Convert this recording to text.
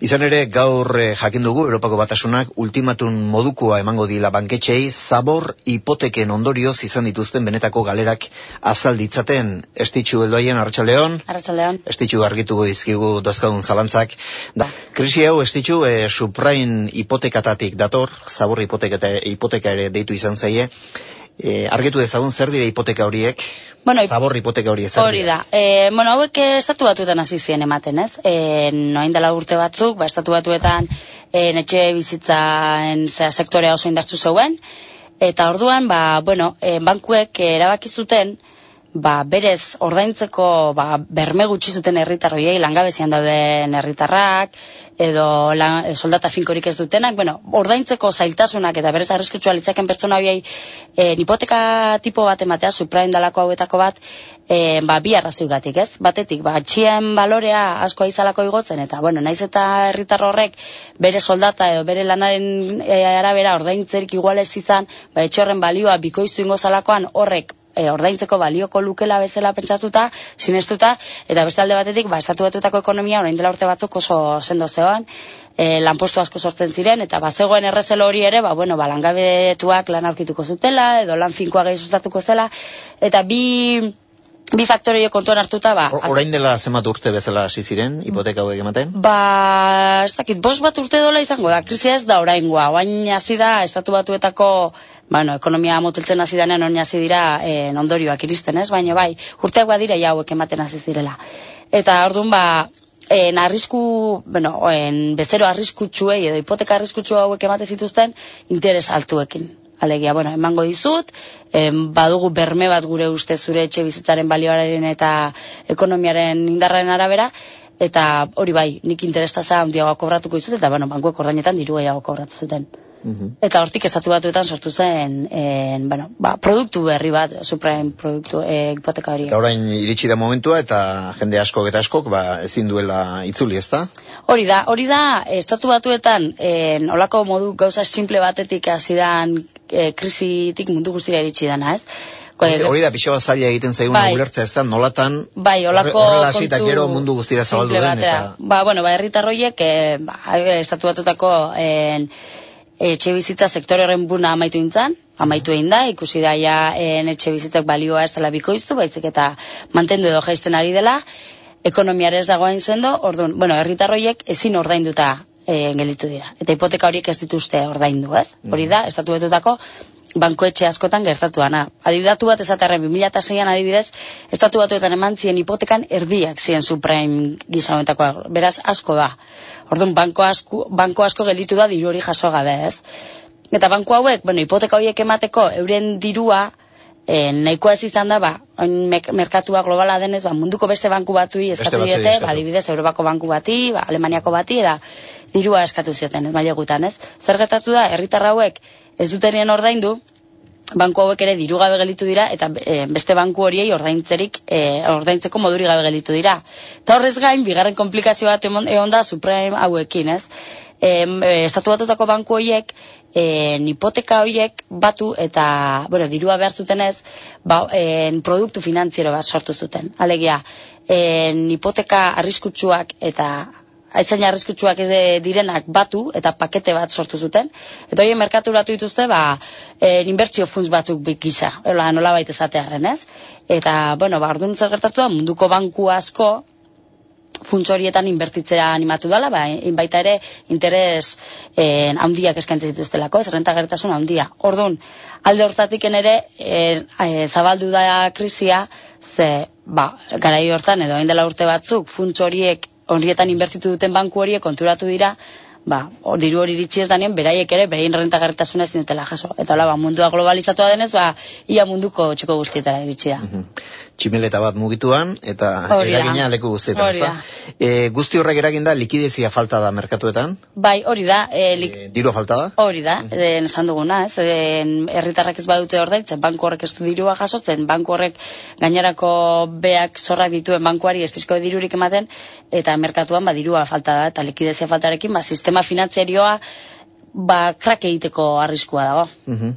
Izan ere, gaur eh, jakin dugu Europako Batasunak ultimatun modukoa emango dila banketxei zabor hipoteken ondorioz izan dituzten benetako galerak azalditzaten estitxu heldoaien Arratxaleon. Arratxaleon. Estitxu argituko dizkigu dozkadun zalantzak. Da, krisi hau estitxu e, subprain hipotekatatik dator, zabor hipoteka, hipoteka ere deitu izan zaie. E, argitu dezagun zer dire hipoteka horiek, Bueno, zabor hipoteka horiek zer Hori da. E, bueno, hauek eh, estatu batuetan hasi ziren ematen, ez? E, noain dela urte batzuk, ba, estatu batuetan e, netxe bizitzaen zera, sektorea oso indartzu zeuen, eta orduan, ba, bueno, e, bankuek erabaki zuten, ba, berez ordaintzeko ba, berme gutxi zuten herritarroiei langabezian dauden herritarrak edo lan, e, soldata finkorik ez dutenak, bueno, ordaintzeko zailtasunak eta berez arriskutsua litzaken pertsona horiei e, hipoteka tipo bat ematea, suprain dalako hauetako bat, e, ba, bi arrazoigatik, ez? Batetik, ba, txien balorea asko izalako igotzen, eta, bueno, naiz eta herritar horrek bere soldata edo bere lanaren e, arabera ordaintzerik igual ez izan, ba, etxe horren balioa bikoiztu ingo zalakoan horrek e, ordaintzeko balioko lukela bezala pentsatuta, sinestuta, eta beste alde batetik, ba, estatu batutako ekonomia, orain dela urte batzuk oso sendo zegoan, e, lanpostu asko sortzen ziren, eta bazegoen errezelo hori ere, ba, bueno, ba, langabetuak lan aurkituko zutela, edo lan finkoa gehi sustatuko zela, eta bi, bi faktore kontuan hartuta, ba... O- Orain dela zenbat urte bezala hasi ziren hipoteka hauek ematen? Ba, ez dakit, bost bat urte dola izango da, krisia ez da oraingoa, oain hasi da, estatu batuetako, bueno, ekonomia moteltzen hasi denean oin hasi dira en, ondorioak iristen, ez? Baina bai, urteak badira ja hauek ematen hasi zirela. Eta orduan ba, en arrisku, bueno, en bezero arriskutsuei edo hipoteka arriskutsu hauek emate zituzten interes altuekin. Alegia, bueno, emango dizut, em, badugu berme bat gure uste zure etxe bizitzaren balioaren eta ekonomiaren indarraren arabera, eta hori bai, nik interestaza handiagoa kobratuko dizut, eta bueno, bankuek ordainetan diru gehiago kobratzen zuten. Mhm. Eta hortik estatu batuetan sortu zen, en, bueno, ba, produktu berri bat, supreme produktu, e, hipoteka hori. Eta orain iritsi da momentua eta jende askok eta askok ba, ezin duela itzuli, ezta? Hori da, hori da, estatu batuetan, en, olako modu gauza simple batetik hasidan e, krisitik mundu guztira iritsi dana, ez? Hori, hori da pixo bat zaila egiten zaiguna Bai. ulertza ez da, nolatan Bai, olako horre- horrela hasi eta kontu gero mundu guztira zabaldu den eta Ba, bueno, ba, herritarroiek, e, ba, estatu batutako en, etxe bizitza sektore horren buna amaitu intzan, amaitu egin da, ikusi da ja etxe bizitzak balioa ez dela bikoiztu, baizik eta mantendu edo jaisten ari dela, ekonomiare ez dagoen zendo, orduan, bueno, herritarroiek ezin ordainduta e, gelditu dira. Eta hipoteka horiek ez dituzte ordaindu, ez? Hori da, estatu betutako bankoetxe askotan gertatu dana. Adibidatu bat esaterren 2006an adibidez, estatu batuetan eman zien hipotekan erdiak zien subprime gizametakoa. Beraz, asko da. Orduan, banko asko, banko asko gelditu da diru hori jaso gabe, ez? Eta banko hauek, bueno, hipoteka horiek emateko euren dirua, e, nahikoa ez izan da, ba, merkatua globala denez, ba, munduko beste banku batui eskatu diete, ba, adibidez, Europako banku bati, ba, Alemaniako bati, eta dirua eskatu zioten, ez mailegutan, ez? Zer gertatu da, herritar hauek ez dutenien ordaindu, banku hauek ere diru gabe gelditu dira eta e, beste banku horiei ordaintzerik e, ordaintzeko moduri gabe gelditu dira. Eta horrez gain bigarren komplikazio bat emon- egon da Supreme hauekin, ez? E, estatu batutako banku horiek e, hipoteka horiek batu eta, bueno, dirua behar zutenez, ba, en, produktu finantziero bat sortu zuten. Alegia, en, hipoteka arriskutsuak eta aizain arriskutsuak ez direnak batu eta pakete bat sortu zuten. Eta hori merkaturatu dituzte, ba, e, inbertsio funts batzuk gisa, nola, nola baita esatearen, ez? Eta, bueno, ba, orduan zer gertatu da, munduko banku asko, funts horietan inbertitzera animatu dela, ba, baita ere interes eh, handiak eskaintzen dituztelako, ez rentagarritasun handia. Orduan, alde hortatiken ere eh, eh, zabaldu da krisia, ze ba, garai hortan edo hain dela urte batzuk funts horiek horietan inbertitu duten banku horiek konturatu dira, ba, diru hori iritsi ez danien, beraiek ere, beraien rentagarritasuna ez dutela jaso. Eta hola, ba, mundua globalizatua denez, ba, ia munduko txoko guztietara iritsi da. Mhm. Tximeleta bat mugituan eta Hori da. eragina leku guztietan, ezta? E, guzti horrek eragin da likidezia falta da merkatuetan, Bai, hori da, e, lik, e, diru falta da. Hori da, eh, esan duguna, ez, herritarrek ez badute ordaintzen, banku horrek ez du dirua jasotzen, banku horrek gainerako beak zorrak dituen bankuari ez dizko dirurik ematen, eta merkatuan ba dirua falta da, eta likidezia faltarekin, ba, sistema finantzarioa ba, krak egiteko arriskua dago. Mhm.